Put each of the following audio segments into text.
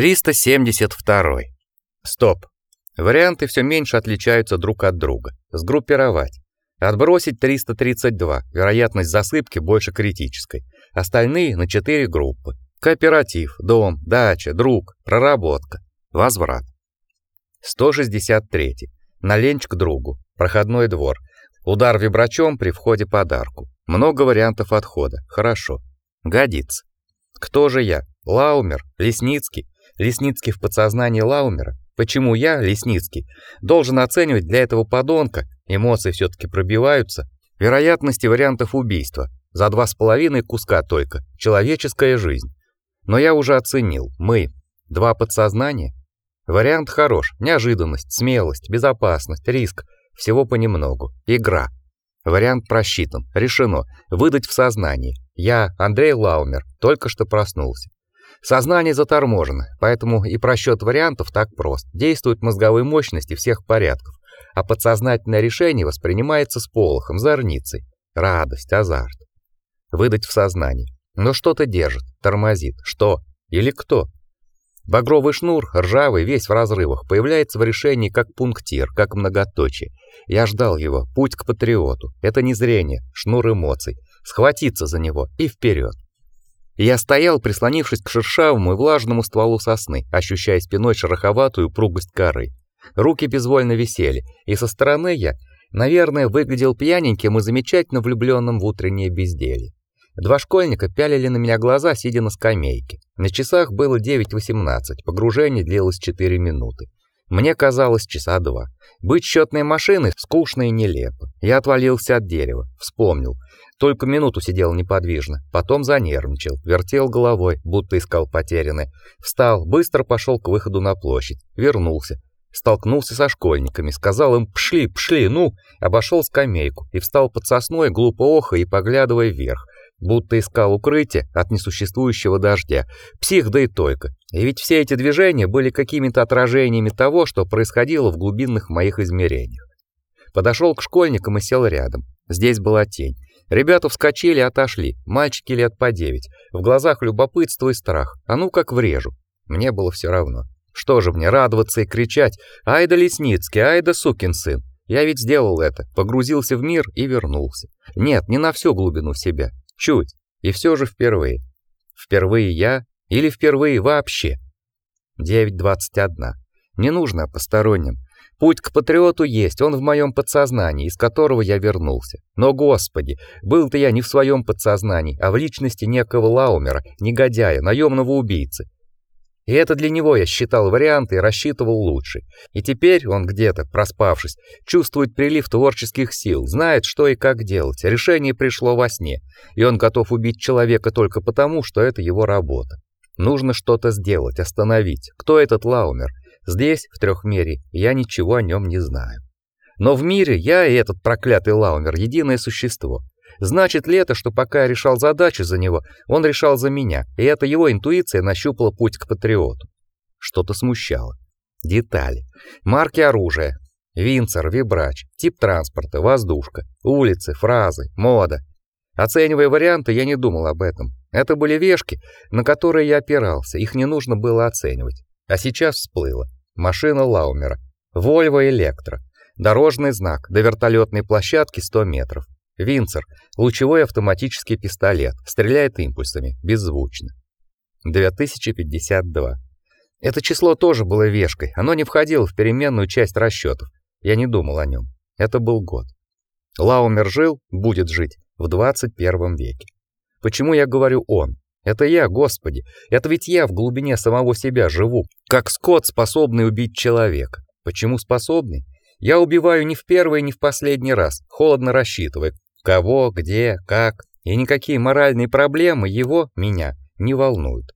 372. Стоп. Варианты все меньше отличаются друг от друга. Сгруппировать. Отбросить 332. Вероятность засыпки больше критической. Остальные на 4 группы. Кооператив, дом, дача, друг, проработка, возврат. 163. На ленч к другу. Проходной двор. Удар вибрачом при входе подарку. Много вариантов отхода. Хорошо. Годится. Кто же я? Лаумер, Лесницкий, Лесницкий в подсознании Лаумера. Почему я, Лесницкий, должен оценивать для этого подонка, эмоции все таки пробиваются, вероятности вариантов убийства, за два с половиной куска только, человеческая жизнь. Но я уже оценил, мы, два подсознания. Вариант хорош, неожиданность, смелость, безопасность, риск, всего понемногу, игра. Вариант просчитан, решено, выдать в сознании. Я, Андрей Лаумер, только что проснулся. Сознание заторможено, поэтому и просчет вариантов так прост. Действуют мозговые мощности всех порядков, а подсознательное решение воспринимается с полохом, зорницей. Радость, азарт. Выдать в сознание. Но что-то держит, тормозит. Что? Или кто? Багровый шнур, ржавый, весь в разрывах, появляется в решении как пунктир, как многоточие. Я ждал его, путь к патриоту. Это не зрение, шнур эмоций. Схватиться за него и вперед. Я стоял, прислонившись к шершавому и влажному стволу сосны, ощущая спиной шероховатую упругость коры. Руки безвольно висели, и со стороны я, наверное, выглядел пьяненьким и замечательно влюбленным в утреннее безделье. Два школьника пялили на меня глаза, сидя на скамейке. На часах было 9:18. Погружение длилось 4 минуты. Мне казалось, часа два. Быть счетной машиной скучно и нелепо. Я отвалился от дерева, вспомнил. Только минуту сидел неподвижно, потом занервничал, вертел головой, будто искал потерянное. Встал, быстро пошел к выходу на площадь, вернулся. Столкнулся со школьниками, сказал им «пшли, пшли, ну!» Обошел скамейку и встал под сосной, глупо охая и поглядывая вверх, будто искал укрытие от несуществующего дождя. Псих да и только. И ведь все эти движения были какими-то отражениями того, что происходило в глубинных моих измерениях. Подошел к школьникам и сел рядом. Здесь была тень. Ребята вскочили и отошли, мальчики лет по девять. В глазах любопытство и страх. А ну как врежу. Мне было все равно. Что же мне радоваться и кричать: "Ай да Лесницкий, ай да сукин сын". Я ведь сделал это, погрузился в мир и вернулся. Нет, не на всю глубину себя, чуть. И все же впервые. Впервые я или впервые вообще. 9:21. Не нужно посторонним. Путь к патриоту есть, он в моем подсознании, из которого я вернулся. Но, господи, был-то я не в своем подсознании, а в личности некого Лаумера, негодяя, наемного убийцы. И это для него я считал варианты рассчитывал лучше. И теперь он где-то, проспавшись, чувствует прилив творческих сил, знает, что и как делать. Решение пришло во сне, и он готов убить человека только потому, что это его работа. Нужно что-то сделать, остановить. Кто этот Лаумер? Здесь, в трехмерии, я ничего о нем не знаю. Но в мире я и этот проклятый Лаумер единое существо. Значит ли это, что пока я решал задачу за него, он решал за меня, и это его интуиция нащупала путь к патриоту? Что-то смущало. Детали. Марки оружия. Винцер, вибрач, тип транспорта, воздушка, улицы, фразы, мода. Оценивая варианты, я не думал об этом. Это были вешки, на которые я опирался, их не нужно было оценивать. А сейчас всплыло. Машина Лаумера. Volvo Электро. Дорожный знак до вертолетной площадки 100 метров. Винцер. Лучевой автоматический пистолет. Стреляет импульсами. Беззвучно. 2052. Это число тоже было вешкой. Оно не входило в переменную часть расчетов. Я не думал о нем. Это был год. Лаумер жил, будет жить в 21 веке. Почему я говорю он? Это я, Господи. Это ведь я в глубине самого себя живу, как скот, способный убить человека. Почему способный? Я убиваю не в первый, не в последний раз, холодно рассчитывая, кого, где, как, и никакие моральные проблемы его, меня, не волнуют.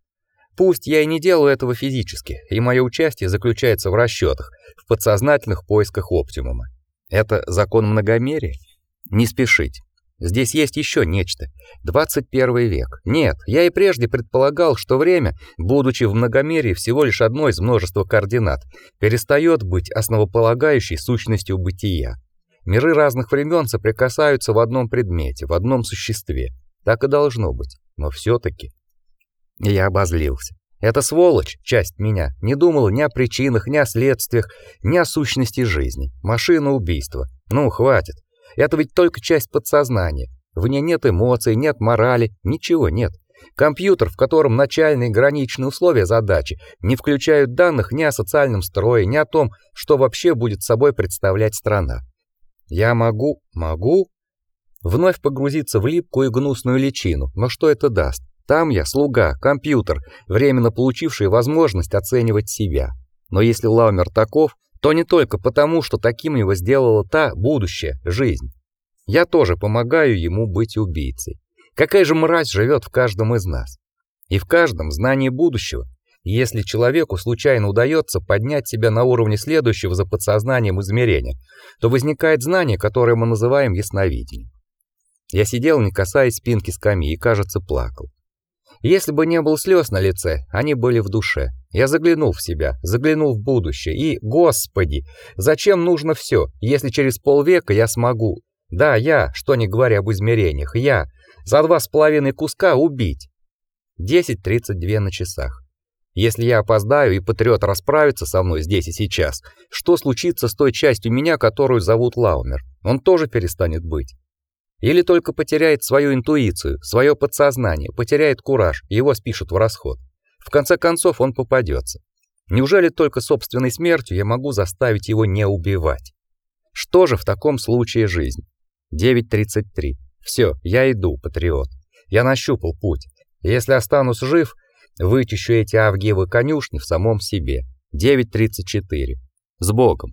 Пусть я и не делаю этого физически, и мое участие заключается в расчетах, в подсознательных поисках оптимума. Это закон многомерия. Не спешить. Здесь есть еще нечто. 21 век. Нет, я и прежде предполагал, что время, будучи в многомерии всего лишь одной из множества координат, перестает быть основополагающей сущностью бытия. Миры разных времен соприкасаются в одном предмете, в одном существе. Так и должно быть. Но все таки я обозлился. Эта сволочь, часть меня, не думала ни о причинах, ни о следствиях, ни о сущности жизни. Машина убийства. Ну, хватит. Это ведь только часть подсознания. В ней нет эмоций, нет морали, ничего нет. Компьютер, в котором начальные граничные условия задачи не включают данных ни о социальном строе, ни о том, что вообще будет собой представлять страна. Я могу, могу вновь погрузиться в липкую и гнусную личину, но что это даст? Там я слуга, компьютер, временно получивший возможность оценивать себя. Но если Лаумер таков, то не только потому, что таким его сделала та будущая жизнь. Я тоже помогаю ему быть убийцей. Какая же мразь живет в каждом из нас? И в каждом знании будущего. Если человеку случайно удается поднять себя на уровне следующего за подсознанием измерения, то возникает знание, которое мы называем ясновидением. Я сидел, не касаясь спинки скамьи, и, кажется, плакал. Если бы не было слез на лице, они были в душе. Я заглянул в себя, заглянул в будущее, и, господи, зачем нужно все, если через полвека я смогу? Да, я, что не говоря об измерениях, я, за два с половиной куска убить. 10.32 на часах. Если я опоздаю и патриот расправится со мной здесь и сейчас, что случится с той частью меня, которую зовут Лаумер? Он тоже перестанет быть. Или только потеряет свою интуицию, свое подсознание, потеряет кураж, его спишут в расход. В конце концов он попадется. Неужели только собственной смертью я могу заставить его не убивать? Что же в таком случае жизнь? 9:33. Все, я иду, патриот. Я нащупал путь. Если останусь жив, вычищу эти авгиевы конюшни в самом себе. 9:34. С Богом.